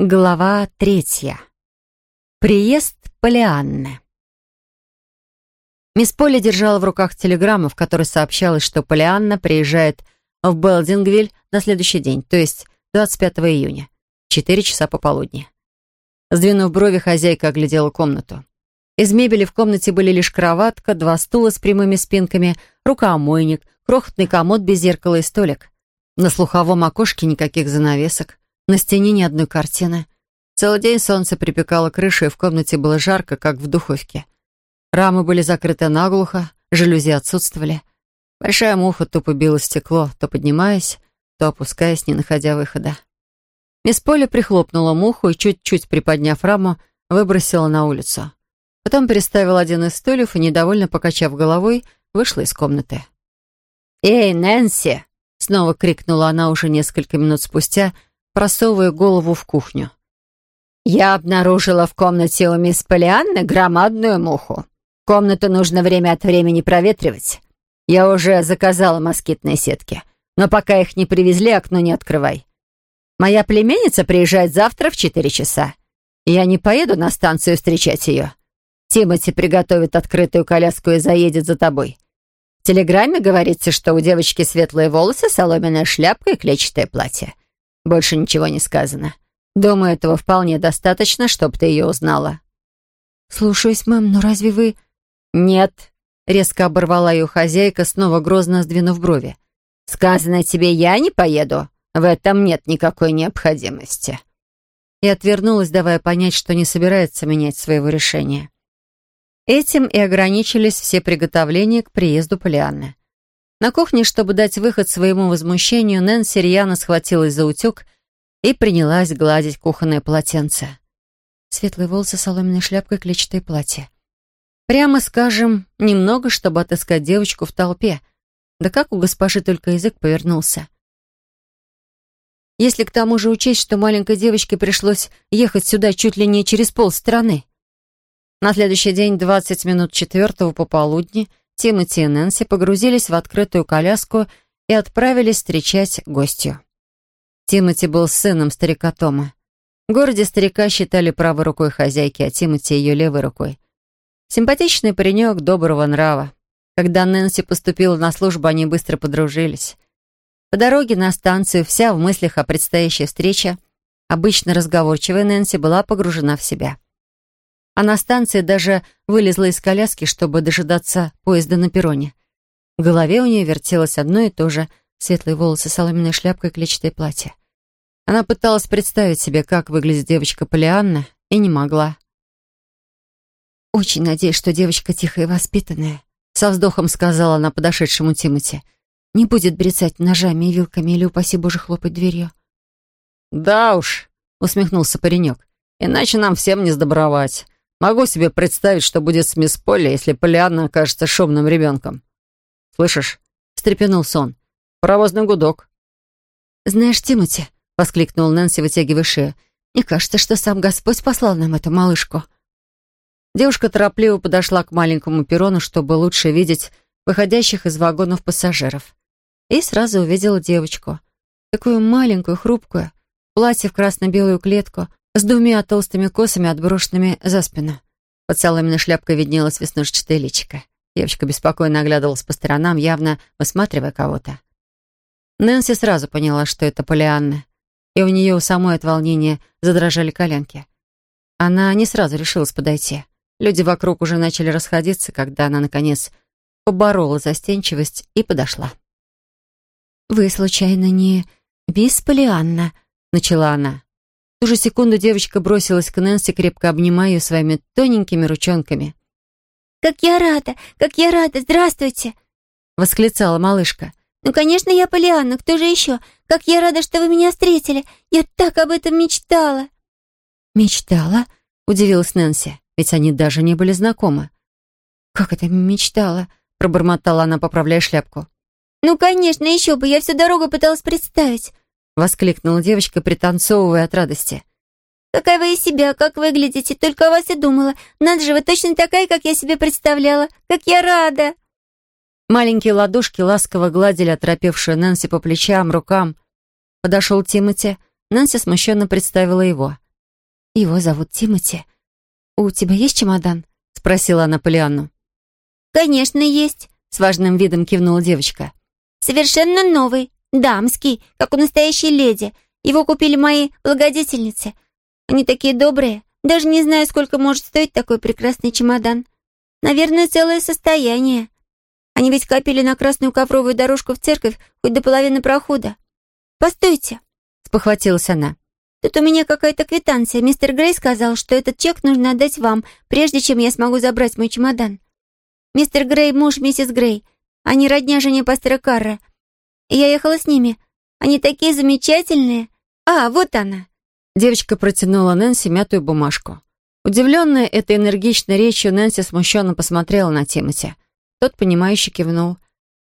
Глава третья. Приезд Полианны. Мисс Полли держала в руках телеграмму, в которой сообщалось, что Полианна приезжает в Белдингвиль на следующий день, то есть 25 июня, 4 часа пополудни. Сдвинув брови, хозяйка оглядела комнату. Из мебели в комнате были лишь кроватка, два стула с прямыми спинками, рукомойник, крохотный комод без зеркала и столик. На слуховом окошке никаких занавесок. На стене ни одной картины. Целый день солнце припекало крышу, и в комнате было жарко, как в духовке. Рамы были закрыты наглухо, жалюзи отсутствовали. Большая муха тупо била стекло, то поднимаясь, то опускаясь, не находя выхода. Мисс Поля прихлопнула муху и, чуть-чуть приподняв раму, выбросила на улицу. Потом переставила один из стульев и, недовольно покачав головой, вышла из комнаты. «Эй, Нэнси!» — снова крикнула она уже несколько минут спустя — просовывая голову в кухню. «Я обнаружила в комнате у мисс Полианны громадную муху. Комнату нужно время от времени проветривать. Я уже заказала москитные сетки, но пока их не привезли, окно не открывай. Моя племянница приезжает завтра в четыре часа. Я не поеду на станцию встречать ее. Тимати приготовит открытую коляску и заедет за тобой. В телеграмме говорится, что у девочки светлые волосы, соломенная шляпка и клетчатое платье. Больше ничего не сказано. Думаю, этого вполне достаточно, чтобы ты ее узнала». «Слушаюсь, мэм, но разве вы...» «Нет», — резко оборвала ее хозяйка, снова грозно сдвинув брови. «Сказано тебе, я не поеду. В этом нет никакой необходимости». И отвернулась, давая понять, что не собирается менять своего решения. Этим и ограничились все приготовления к приезду Полианны. На кухне, чтобы дать выход своему возмущению, Нэнси рьяно схватилась за утюг и принялась гладить кухонное полотенце. Светлые волосы, соломенной шляпкой, клетчатое платье. Прямо скажем, немного, чтобы отыскать девочку в толпе. Да как у госпожи только язык повернулся. Если к тому же учесть, что маленькой девочке пришлось ехать сюда чуть ли не через полстраны. На следующий день, 20 минут четвертого пополудни, Тимоти и Нэнси погрузились в открытую коляску и отправились встречать гостью. Тимоти был сыном старика Тома. В городе старика считали правой рукой хозяйки, а Тимоти ее левой рукой. Симпатичный паренек доброго нрава. Когда Нэнси поступила на службу, они быстро подружились. По дороге на станцию, вся в мыслях о предстоящей встрече, обычно разговорчивая Нэнси была погружена в себя а на станции даже вылезла из коляски, чтобы дожидаться поезда на перроне. В голове у нее вертелось одно и то же — светлые волосы, соломенная шляпка и клетчатое платье. Она пыталась представить себе, как выглядит девочка Полианна, и не могла. «Очень надеюсь, что девочка тихая и воспитанная», — со вздохом сказала она подошедшему Тимати. «Не будет брецать ножами и вилками или, упаси Боже, хлопать дверью». «Да уж», — усмехнулся паренек, — «иначе нам всем не сдобровать. Могу себе представить, что будет с мисс Полли, если Полианна окажется шумным ребенком. «Слышишь?» — встрепенулся он. «Паровозный гудок». «Знаешь, Тимати», — воскликнул Нэнси, вытягивая шею, «мне кажется, что сам Господь послал нам эту малышку». Девушка торопливо подошла к маленькому перрону, чтобы лучше видеть выходящих из вагонов пассажиров. И сразу увидела девочку. Такую маленькую, хрупкую, платье в красно-белую клетку, с двумя толстыми косами, отброшенными за спину. Под соломенной шляпкой виднелась веснушчатая личико. Девочка беспокойно оглядывалась по сторонам, явно высматривая кого-то. Нэнси сразу поняла, что это Полианна, и у нее у самой от волнения задрожали коленки. Она не сразу решилась подойти. Люди вокруг уже начали расходиться, когда она, наконец, поборола застенчивость и подошла. «Вы, случайно, не мисс Полианна?» — начала она. В ту же секунду девочка бросилась к Нэнси, крепко обнимая ее своими тоненькими ручонками. «Как я рада! Как я рада! Здравствуйте!» — восклицала малышка. «Ну, конечно, я Полианна. Кто же еще? Как я рада, что вы меня встретили! Я так об этом мечтала!» «Мечтала?» — удивилась Нэнси, ведь они даже не были знакомы. «Как это мечтала?» — пробормотала она, поправляя шляпку. «Ну, конечно, еще бы! Я всю дорогу пыталась представить!» Воскликнула девочка, пританцовывая от радости. «Какая вы из себя, как выглядите, только о вас и думала. Надо же, вы точно такая, как я себе представляла. Как я рада!» Маленькие ладошки ласково гладили оторопевшую Нэнси по плечам, рукам. Подошел Тимати. Нэнси смущенно представила его. Его зовут Тимоти. У тебя есть чемодан?» — спросила она Полианну. «Конечно, есть», — с важным видом кивнула девочка. «Совершенно новый, дамский, как у настоящей леди. Его купили мои благодетельницы. Они такие добрые. Даже не знаю, сколько может стоить такой прекрасный чемодан. Наверное, целое состояние. Они ведь копили на красную ковровую дорожку в церковь хоть до половины прохода. «Постойте», — спохватилась она. «Тут у меня какая-то квитанция. Мистер Грей сказал, что этот чек нужно отдать вам, прежде чем я смогу забрать мой чемодан. Мистер Грей — муж миссис Грей. Они родня жене пастора Карра. Я ехала с ними. Они такие замечательные. А, вот она». Девочка протянула Нэнси мятую бумажку. Удивленная этой энергичной речью, Нэнси смущенно посмотрела на Тимоти. Тот, понимающе кивнул.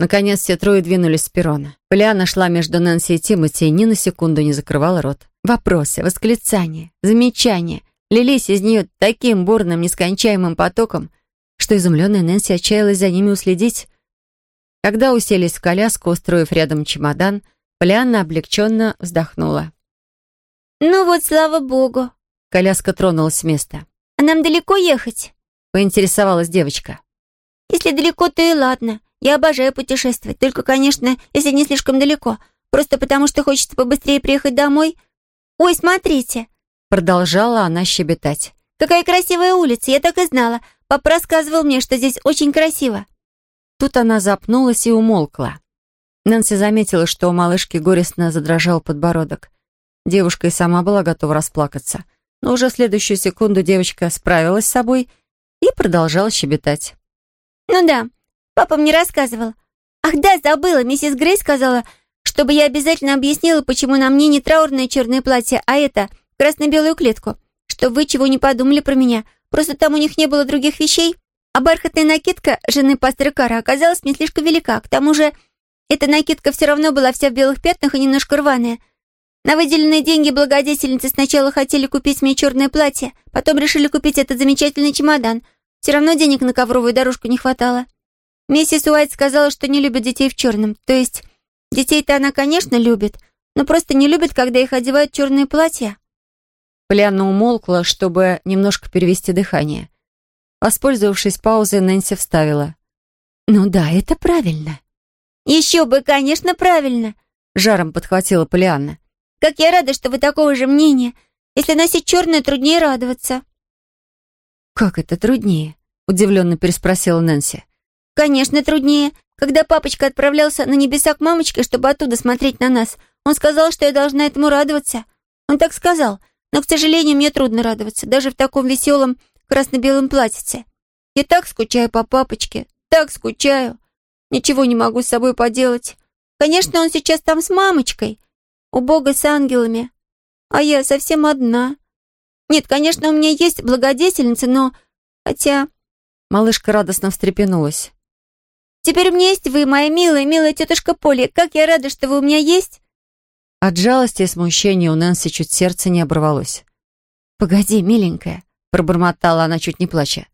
Наконец все трое двинулись с перрона. Полиана шла между Нэнси и Тимоти и ни на секунду не закрывала рот. Вопросы, восклицания, замечания лились из нее таким бурным, нескончаемым потоком, что изумленная Нэнси отчаялась за ними уследить. Когда уселись в коляску, устроив рядом чемодан, Полианна облегченно вздохнула. «Ну вот, слава богу!» Коляска тронулась с места. «А нам далеко ехать?» Поинтересовалась девочка. «Если далеко, то и ладно. Я обожаю путешествовать. Только, конечно, если не слишком далеко. Просто потому, что хочется побыстрее приехать домой. Ой, смотрите!» Продолжала она щебетать. «Какая красивая улица, я так и знала. Папа рассказывал мне, что здесь очень красиво». Тут она запнулась и умолкла. Нэнси заметила, что у малышки горестно задрожал подбородок. Девушка и сама была готова расплакаться. Но уже следующую секунду девочка справилась с собой и продолжала щебетать. «Ну да, папа мне рассказывал. Ах да, забыла, миссис Грей сказала, чтобы я обязательно объяснила, почему на мне не траурное черное платье, а это, красно-белую клетку. Чтобы вы чего не подумали про меня, просто там у них не было других вещей. А бархатная накидка жены пастора Кара оказалась не слишком велика. К тому же, эта накидка все равно была вся в белых пятнах и немножко рваная. На выделенные деньги благодетельницы сначала хотели купить мне черное платье, потом решили купить этот замечательный чемодан. Все равно денег на ковровую дорожку не хватало. Миссис Уайт сказала, что не любит детей в черном. То есть, детей-то она, конечно, любит, но просто не любит, когда их одевают черные платья. Полианна умолкла, чтобы немножко перевести дыхание. Воспользовавшись паузой, Нэнси вставила. «Ну да, это правильно». «Еще бы, конечно, правильно», — жаром подхватила Полианна. Как я рада, что вы такого же мнения. Если носить черное, труднее радоваться». «Как это труднее?» — удивленно переспросила Нэнси. «Конечно, труднее. Когда папочка отправлялся на небеса к мамочке, чтобы оттуда смотреть на нас, он сказал, что я должна этому радоваться. Он так сказал, но, к сожалению, мне трудно радоваться, даже в таком веселом красно-белом платьице. Я так скучаю по папочке, так скучаю. Ничего не могу с собой поделать. Конечно, он сейчас там с мамочкой, у Бога с ангелами, а я совсем одна. Нет, конечно, у меня есть благодетельница, но... Хотя...» Малышка радостно встрепенулась. «Теперь у меня есть вы, моя милая, милая тетушка Поли. Как я рада, что вы у меня есть!» От жалости и смущения у Нэнси чуть сердце не оборвалось. «Погоди, миленькая», — пробормотала она, чуть не плача.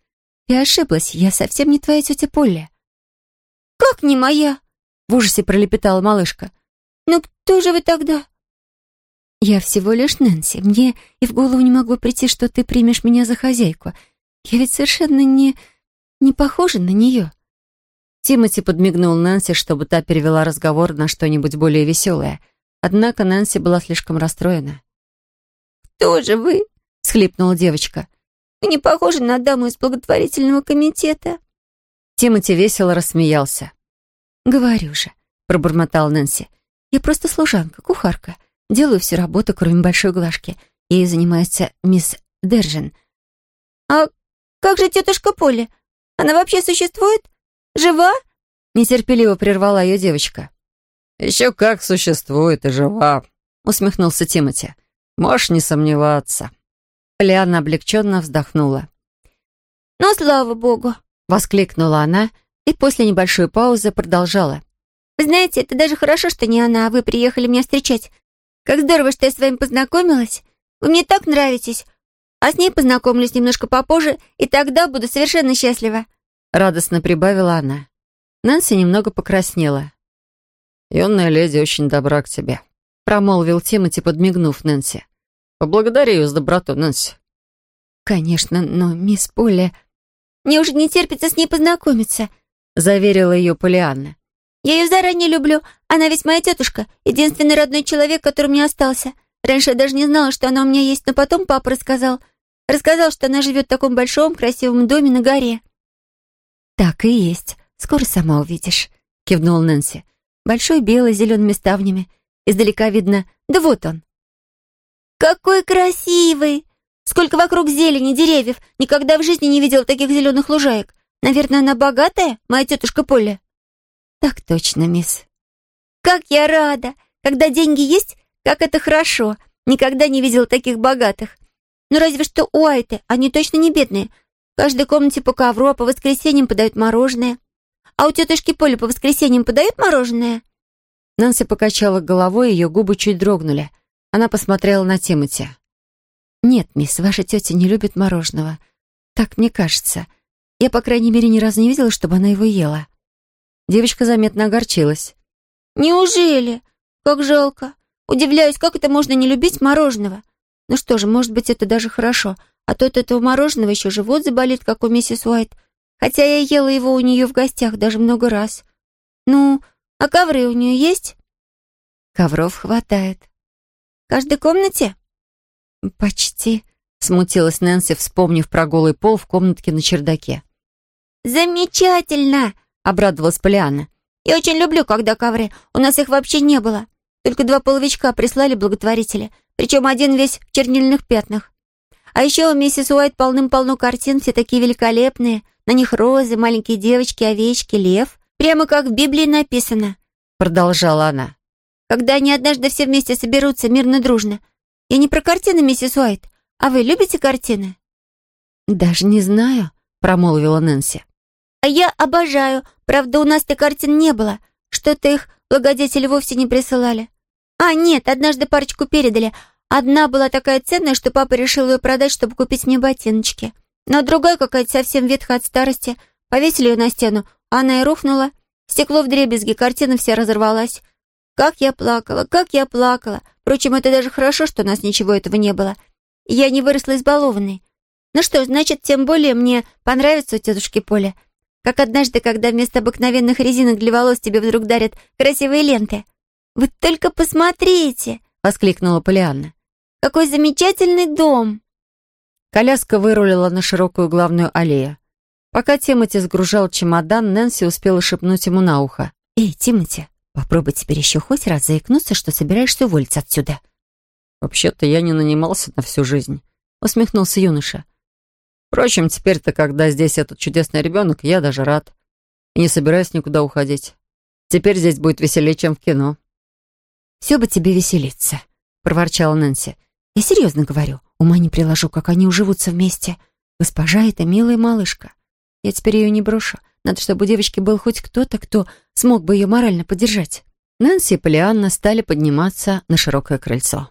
«Ты ошиблась, я совсем не твоя тетя Полли». «Как не моя?» — в ужасе пролепетала малышка. «Ну кто же вы тогда?» «Я всего лишь Нэнси. Мне и в голову не могло прийти, что ты примешь меня за хозяйку. Я ведь совершенно не... не похожа на нее». Тимоти подмигнул Нэнси, чтобы та перевела разговор на что-нибудь более веселое. Однако Нэнси была слишком расстроена. «Кто же вы?» — схлипнула девочка. «Вы не похожи на даму из благотворительного комитета». Тимоти весело рассмеялся. «Говорю же», — пробормотал Нэнси. «Я просто служанка, кухарка». Делаю всю работу, кроме большой глажки. Ей занимается мисс Держин. «А как же тетушка Поля? Она вообще существует? Жива?» Нетерпеливо прервала ее девочка. «Еще как существует и жива», — усмехнулся Тимати. «Можешь не сомневаться». Лиана облегченно вздохнула. «Ну, слава богу!» — воскликнула она и после небольшой паузы продолжала. «Вы знаете, это даже хорошо, что не она, а вы приехали меня встречать. Как здорово, что я с вами познакомилась. Вы мне так нравитесь. А с ней познакомлюсь немножко попозже, и тогда буду совершенно счастлива». Радостно прибавила она. Нэнси немного покраснела. «Юная леди очень добра к тебе», — промолвил Тимоти, подмигнув Нэнси. «Поблагодари ее за доброту, Нэнси. конечно, но мисс Полли...» «Мне уже не терпится с ней познакомиться», — заверила ее Полианна. «Я ее заранее люблю. Она ведь моя тетушка, единственный родной человек, который мне остался. Раньше я даже не знала, что она у меня есть, но потом папа рассказал. Рассказал, что она живет в таком большом, красивом доме на горе». «Так и есть. Скоро сама увидишь», — кивнул Нэнси. «Большой белый, с зелеными ставнями. Издалека видно... Да вот он». «Какой красивый! Сколько вокруг зелени, деревьев! Никогда в жизни не видел таких зеленых лужаек. Наверное, она богатая, моя тетушка Полли?» «Так точно, мисс». «Как я рада! Когда деньги есть, как это хорошо! Никогда не видела таких богатых. Ну разве что Уайты, они точно не бедные. В каждой комнате по ковру, а по воскресеньям подают мороженое. А у тетушки Поли по воскресеньям подают мороженое?» Нанси покачала головой, ее губы чуть дрогнули. Она посмотрела на Тимати. «Нет, мисс, ваша тетя не любит мороженого. Так мне кажется. Я, по крайней мере, ни разу не видела, чтобы она его ела». Девочка заметно огорчилась. «Неужели? Как жалко. Удивляюсь, как это можно не любить мороженого? Ну что же, может быть, это даже хорошо, а то от этого мороженого еще живот заболит, как у миссис Уайт. Хотя я ела его у нее в гостях даже много раз. Ну, а ковры у нее есть?» «Ковров хватает каждой комнате?» «Почти», — смутилась Нэнси, вспомнив про голый пол в комнатке на чердаке. «Замечательно!» — обрадовалась Полианна. «Я очень люблю, когда ковры. У нас их вообще не было. Только два половичка прислали благотворители, причем один весь в чернильных пятнах. А еще у миссис Уайт полным-полно картин, все такие великолепные. На них розы, маленькие девочки, овечки, лев. Прямо как в Библии написано», — продолжала она когда они однажды все вместе соберутся мирно-дружно. Я не про картины, миссис Уайт. А вы любите картины?» «Даже не знаю», — промолвила Нэнси. «А я обожаю. Правда, у нас-то картин не было. Что-то их благодетели вовсе не присылали. А, нет, однажды парочку передали. Одна была такая ценная, что папа решил ее продать, чтобы купить мне ботиночки. Но другая какая-то совсем ветхая от старости. Повесили ее на стену, а она и рухнула. Стекло в дребезги, картина вся разорвалась. Как я плакала, как я плакала. Впрочем, это даже хорошо, что у нас ничего этого не было. Я не выросла избалованной. Ну что, значит, тем более мне понравится у тетушки Поля. Как однажды, когда вместо обыкновенных резинок для волос тебе вдруг дарят красивые ленты. «Вы только посмотрите!» — воскликнула Полианна. «Какой замечательный дом!» Коляска вырулила на широкую главную аллею. Пока Тимоти сгружал чемодан, Нэнси успела шепнуть ему на ухо. «Эй, Тимоти, Попробуй теперь еще хоть раз заикнуться, что собираешься уволиться отсюда». «Вообще-то я не нанимался на всю жизнь», — усмехнулся юноша. «Впрочем, теперь-то, когда здесь этот чудесный ребенок, я даже рад. И не собираюсь никуда уходить. Теперь здесь будет веселее, чем в кино». «Все бы тебе веселиться», — проворчала Нэнси. «Я серьезно говорю, ума не приложу, как они уживутся вместе. Госпожа — это милая малышка. Я теперь ее не брошу. Надо, чтобы у девочки был хоть кто-то, кто смог бы ее морально поддержать. Нэнси и Полианна стали подниматься на широкое крыльцо.